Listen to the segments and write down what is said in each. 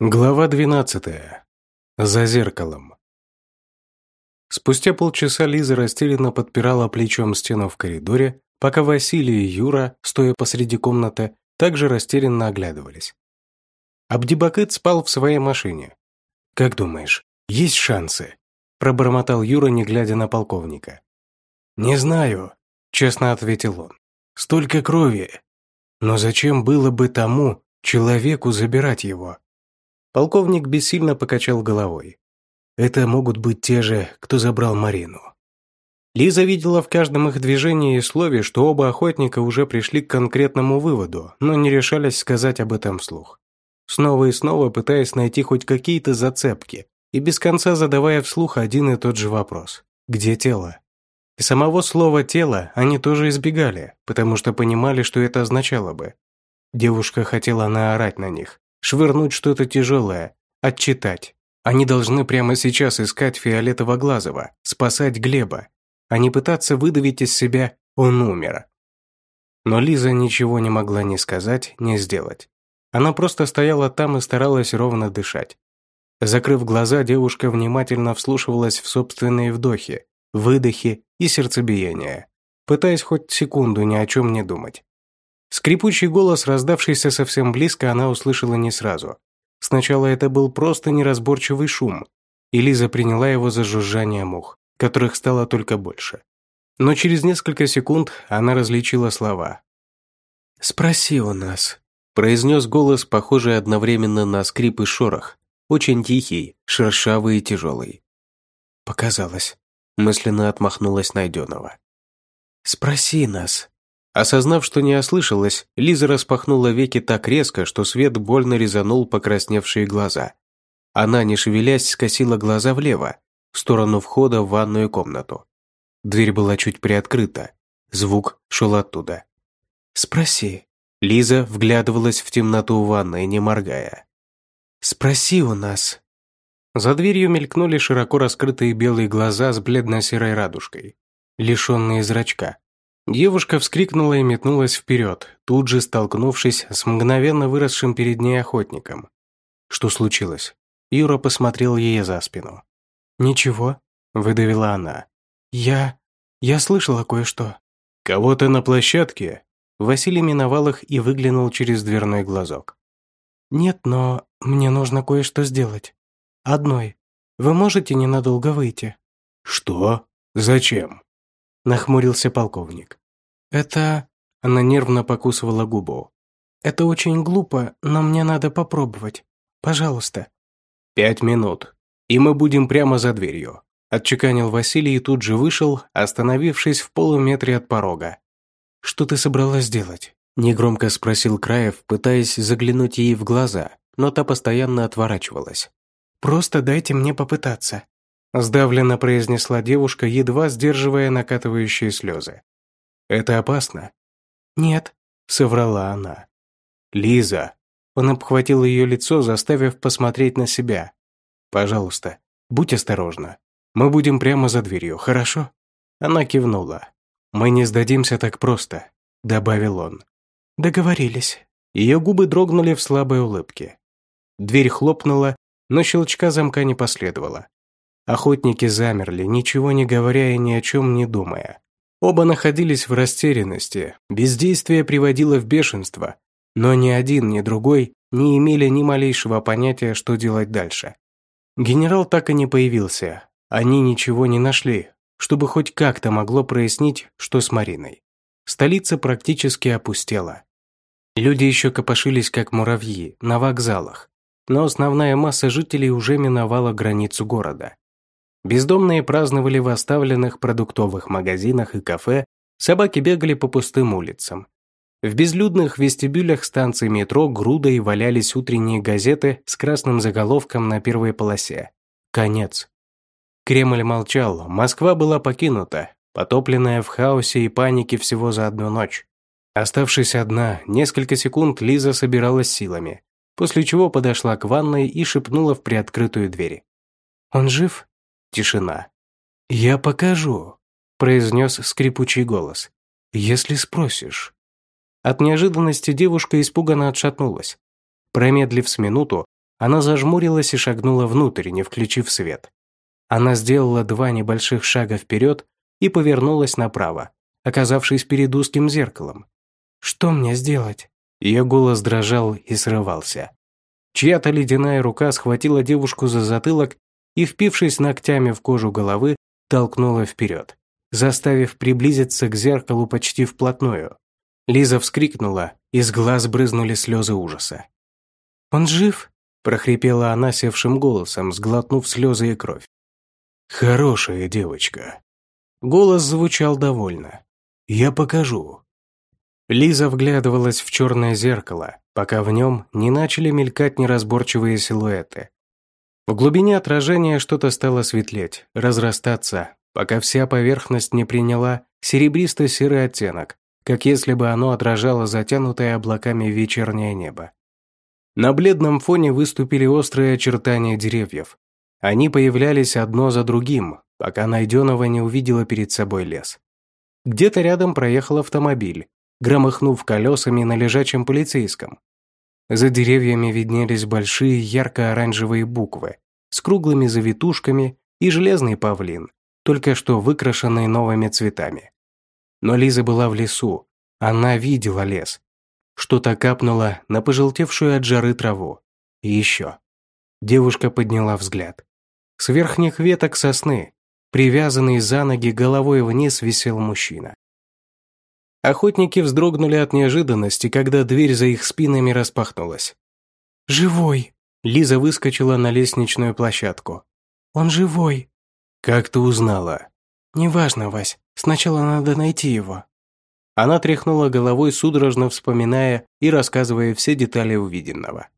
Глава 12. За зеркалом. Спустя полчаса Лиза растерянно подпирала плечом стену в коридоре, пока Василий и Юра, стоя посреди комнаты, также растерянно оглядывались. Абдибакыт спал в своей машине. «Как думаешь, есть шансы?» – пробормотал Юра, не глядя на полковника. «Не знаю», – честно ответил он. «Столько крови. Но зачем было бы тому человеку забирать его?» Полковник бессильно покачал головой. Это могут быть те же, кто забрал Марину. Лиза видела в каждом их движении и слове, что оба охотника уже пришли к конкретному выводу, но не решались сказать об этом вслух. Снова и снова пытаясь найти хоть какие-то зацепки и без конца задавая вслух один и тот же вопрос. Где тело? И самого слова «тело» они тоже избегали, потому что понимали, что это означало бы. Девушка хотела наорать на них, швырнуть что-то тяжелое, отчитать. Они должны прямо сейчас искать Фиолетово-Глазого, спасать Глеба, а не пытаться выдавить из себя «он умер». Но Лиза ничего не могла ни сказать, ни сделать. Она просто стояла там и старалась ровно дышать. Закрыв глаза, девушка внимательно вслушивалась в собственные вдохи, выдохи и сердцебиение, пытаясь хоть секунду ни о чем не думать. Скрипучий голос, раздавшийся совсем близко, она услышала не сразу. Сначала это был просто неразборчивый шум, и Лиза приняла его за жужжание мух, которых стало только больше. Но через несколько секунд она различила слова. «Спроси у нас», – произнес голос, похожий одновременно на скрип и шорох, очень тихий, шершавый и тяжелый. «Показалось», – мысленно отмахнулась Найденова. «Спроси нас», Осознав, что не ослышалась, Лиза распахнула веки так резко, что свет больно резанул покрасневшие глаза. Она, не шевелясь, скосила глаза влево, в сторону входа в ванную комнату. Дверь была чуть приоткрыта. Звук шел оттуда. «Спроси». Лиза вглядывалась в темноту ванной, не моргая. «Спроси у нас». За дверью мелькнули широко раскрытые белые глаза с бледно-серой радужкой, лишенные зрачка. Девушка вскрикнула и метнулась вперед, тут же столкнувшись с мгновенно выросшим перед ней охотником. Что случилось? Юра посмотрел ей за спину. «Ничего», — выдавила она. «Я... я слышала кое-что». «Кого-то на площадке?» Василий миновал их и выглянул через дверной глазок. «Нет, но мне нужно кое-что сделать. Одной. Вы можете ненадолго выйти?» «Что? Зачем?» Нахмурился полковник. «Это...» – она нервно покусывала губу. «Это очень глупо, но мне надо попробовать. Пожалуйста». «Пять минут, и мы будем прямо за дверью», – отчеканил Василий и тут же вышел, остановившись в полуметре от порога. «Что ты собралась делать?» – негромко спросил Краев, пытаясь заглянуть ей в глаза, но та постоянно отворачивалась. «Просто дайте мне попытаться», Сдавленно произнесла девушка, едва сдерживая накатывающие слезы. «Это опасно?» «Нет», — соврала она. «Лиза!» Он обхватил ее лицо, заставив посмотреть на себя. «Пожалуйста, будь осторожна. Мы будем прямо за дверью, хорошо?» Она кивнула. «Мы не сдадимся так просто», — добавил он. «Договорились». Ее губы дрогнули в слабой улыбке. Дверь хлопнула, но щелчка замка не последовало. Охотники замерли, ничего не говоря и ни о чем не думая. Оба находились в растерянности, бездействие приводило в бешенство, но ни один, ни другой не имели ни малейшего понятия, что делать дальше. Генерал так и не появился, они ничего не нашли, чтобы хоть как-то могло прояснить, что с Мариной. Столица практически опустела. Люди еще копошились, как муравьи, на вокзалах, но основная масса жителей уже миновала границу города. Бездомные праздновали в оставленных продуктовых магазинах и кафе, собаки бегали по пустым улицам. В безлюдных вестибюлях станции метро грудой валялись утренние газеты с красным заголовком на первой полосе. Конец. Кремль молчал, Москва была покинута, потопленная в хаосе и панике всего за одну ночь. Оставшись одна, несколько секунд Лиза собиралась силами, после чего подошла к ванной и шепнула в приоткрытую дверь. «Он жив?» Тишина. «Я покажу», – произнес скрипучий голос. «Если спросишь». От неожиданности девушка испуганно отшатнулась. Промедлив с минуту, Она зажмурилась и шагнула внутрь, не включив свет. Она сделала два небольших шага вперед и повернулась направо, оказавшись перед узким зеркалом. «Что мне сделать?» Ее голос дрожал и срывался. Чья-то ледяная рука схватила девушку за затылок и, впившись ногтями в кожу головы, толкнула вперед, заставив приблизиться к зеркалу почти вплотную. Лиза вскрикнула, из глаз брызнули слезы ужаса. «Он жив?» – прохрипела она севшим голосом, сглотнув слезы и кровь. «Хорошая девочка». Голос звучал довольно. «Я покажу». Лиза вглядывалась в черное зеркало, пока в нем не начали мелькать неразборчивые силуэты. В глубине отражения что-то стало светлеть, разрастаться, пока вся поверхность не приняла серебристо-серый оттенок, как если бы оно отражало затянутое облаками вечернее небо. На бледном фоне выступили острые очертания деревьев. Они появлялись одно за другим, пока Найденова не увидела перед собой лес. Где-то рядом проехал автомобиль, громыхнув колесами на лежачем полицейском. За деревьями виднелись большие ярко-оранжевые буквы с круглыми завитушками и железный павлин, только что выкрашенный новыми цветами. Но Лиза была в лесу, она видела лес. Что-то капнуло на пожелтевшую от жары траву. И еще. Девушка подняла взгляд. С верхних веток сосны, привязанный за ноги головой вниз, висел мужчина. Охотники вздрогнули от неожиданности, когда дверь за их спинами распахнулась. «Живой!» Лиза выскочила на лестничную площадку. «Он живой!» «Как ты узнала?» «Неважно, Вась. Сначала надо найти его». Она тряхнула головой, судорожно вспоминая и рассказывая все детали увиденного.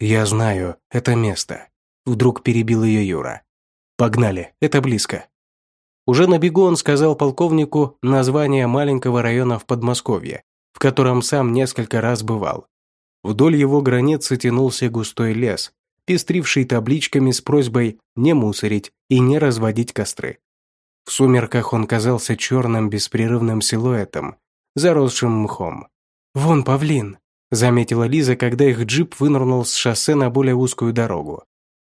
«Я знаю, это место», – вдруг перебил ее Юра. «Погнали, это близко». Уже на бегу он сказал полковнику название маленького района в Подмосковье, в котором сам несколько раз бывал. Вдоль его границы тянулся густой лес, пестривший табличками с просьбой не мусорить и не разводить костры. В сумерках он казался черным беспрерывным силуэтом, заросшим мхом. «Вон павлин», – заметила Лиза, когда их джип вынырнул с шоссе на более узкую дорогу.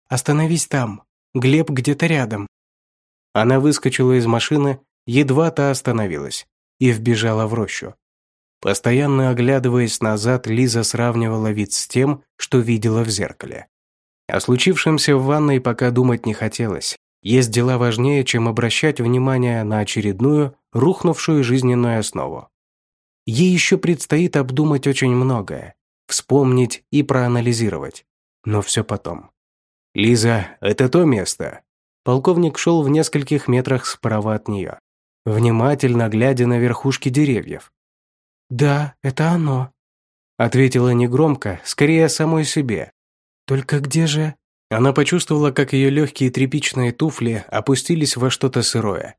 «Остановись там. Глеб где-то рядом». Она выскочила из машины, едва та остановилась, и вбежала в рощу. Постоянно оглядываясь назад, Лиза сравнивала вид с тем, что видела в зеркале. О случившемся в ванной пока думать не хотелось. Есть дела важнее, чем обращать внимание на очередную, рухнувшую жизненную основу. Ей еще предстоит обдумать очень многое, вспомнить и проанализировать. Но все потом. «Лиза, это то место», Полковник шел в нескольких метрах справа от нее, внимательно глядя на верхушки деревьев. «Да, это оно», — ответила негромко, скорее самой себе. «Только где же...» Она почувствовала, как ее легкие тряпичные туфли опустились во что-то сырое.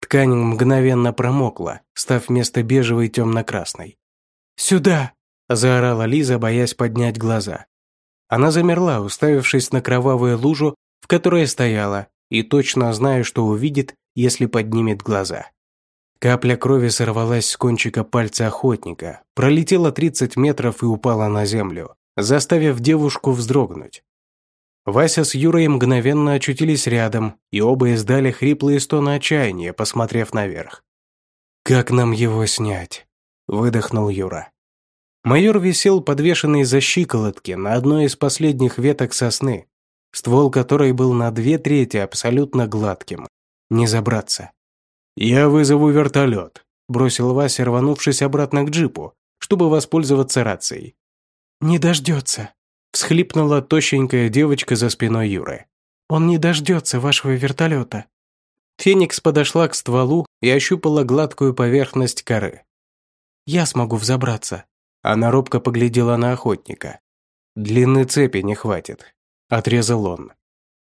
Ткань мгновенно промокла, став вместо бежевой темно-красной. «Сюда!» – заорала Лиза, боясь поднять глаза. Она замерла, уставившись на кровавую лужу, в которой стояла, и точно знаю, что увидит, если поднимет глаза. Капля крови сорвалась с кончика пальца охотника, пролетела 30 метров и упала на землю, заставив девушку вздрогнуть. Вася с Юрой мгновенно очутились рядом, и оба издали хриплые стоны отчаяния, посмотрев наверх. «Как нам его снять?» – выдохнул Юра. Майор висел подвешенный за щиколотки на одной из последних веток сосны, ствол которой был на две трети абсолютно гладким. Не забраться. «Я вызову вертолет», – бросил Вася, рванувшись обратно к джипу, чтобы воспользоваться рацией. «Не дождется», – всхлипнула тощенькая девочка за спиной Юры. «Он не дождется вашего вертолета». Феникс подошла к стволу и ощупала гладкую поверхность коры. «Я смогу взобраться». Она робко поглядела на охотника. «Длины цепи не хватит отрезал он.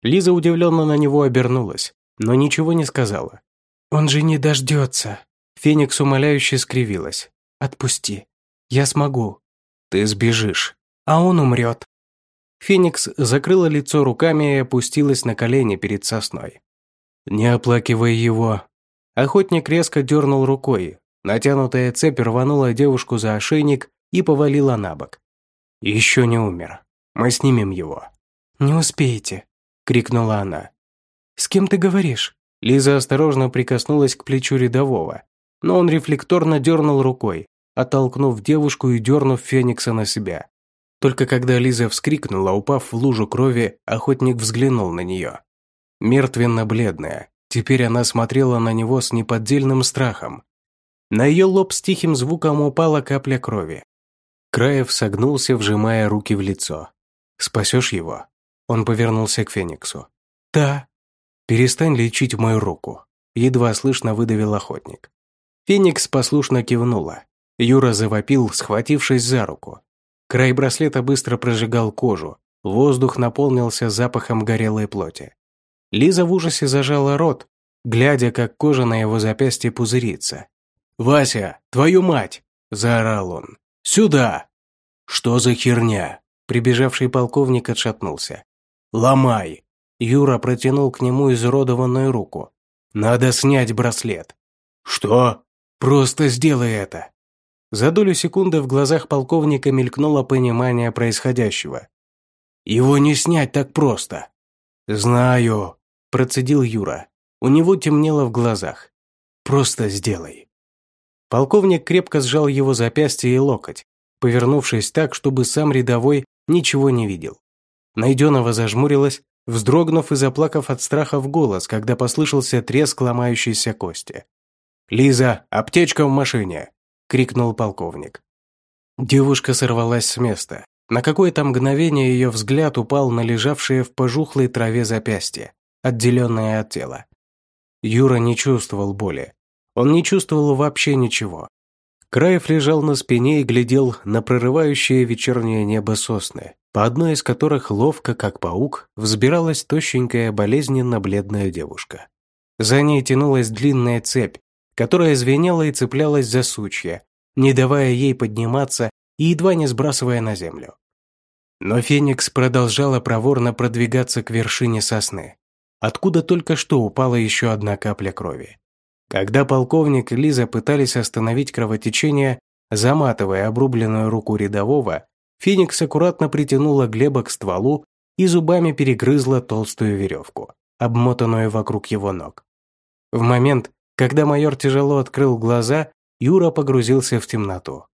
Лиза удивленно на него обернулась, но ничего не сказала. «Он же не дождется!» Феникс умоляюще скривилась. «Отпусти. Я смогу. Ты сбежишь, а он умрет». Феникс закрыла лицо руками и опустилась на колени перед сосной. «Не оплакивай его». Охотник резко дернул рукой. Натянутая цепь рванула девушку за ошейник и повалила на бок. Еще не умер. Мы снимем его». «Не успеете», — крикнула она. «С кем ты говоришь?» Лиза осторожно прикоснулась к плечу рядового, но он рефлекторно дернул рукой, оттолкнув девушку и дернув Феникса на себя. Только когда Лиза вскрикнула, упав в лужу крови, охотник взглянул на нее. Мертвенно-бледная, теперь она смотрела на него с неподдельным страхом. На ее лоб с тихим звуком упала капля крови. Краев согнулся, вжимая руки в лицо. «Спасешь его?» Он повернулся к Фениксу. «Да». «Перестань лечить мою руку», — едва слышно выдавил охотник. Феникс послушно кивнула. Юра завопил, схватившись за руку. Край браслета быстро прожигал кожу, воздух наполнился запахом горелой плоти. Лиза в ужасе зажала рот, глядя, как кожа на его запястье пузырится. «Вася, твою мать!» – заорал он. «Сюда!» «Что за херня?» Прибежавший полковник отшатнулся. «Ломай!» Юра протянул к нему изуродованную руку. «Надо снять браслет». «Что?» «Просто сделай это!» За долю секунды в глазах полковника мелькнуло понимание происходящего. «Его не снять так просто!» «Знаю», – процедил Юра. У него темнело в глазах. «Просто сделай». Полковник крепко сжал его запястье и локоть, повернувшись так, чтобы сам рядовой ничего не видел. Найденного зажмурилась, вздрогнув и заплакав от страха в голос, когда послышался треск ломающейся кости. «Лиза, аптечка в машине!» – крикнул полковник. Девушка сорвалась с места. На какое-то мгновение ее взгляд упал на лежавшее в пожухлой траве запястье, отделенное от тела. Юра не чувствовал боли. Он не чувствовал вообще ничего. Краев лежал на спине и глядел на прорывающее вечернее небо сосны, по одной из которых ловко, как паук, взбиралась тощенькая, болезненно-бледная девушка. За ней тянулась длинная цепь, которая звенела и цеплялась за сучья, не давая ей подниматься и едва не сбрасывая на землю. Но Феникс продолжала проворно продвигаться к вершине сосны, откуда только что упала еще одна капля крови. Когда полковник и Лиза пытались остановить кровотечение, заматывая обрубленную руку рядового, Феникс аккуратно притянула Глеба к стволу и зубами перегрызла толстую веревку, обмотанную вокруг его ног. В момент, когда майор тяжело открыл глаза, Юра погрузился в темноту.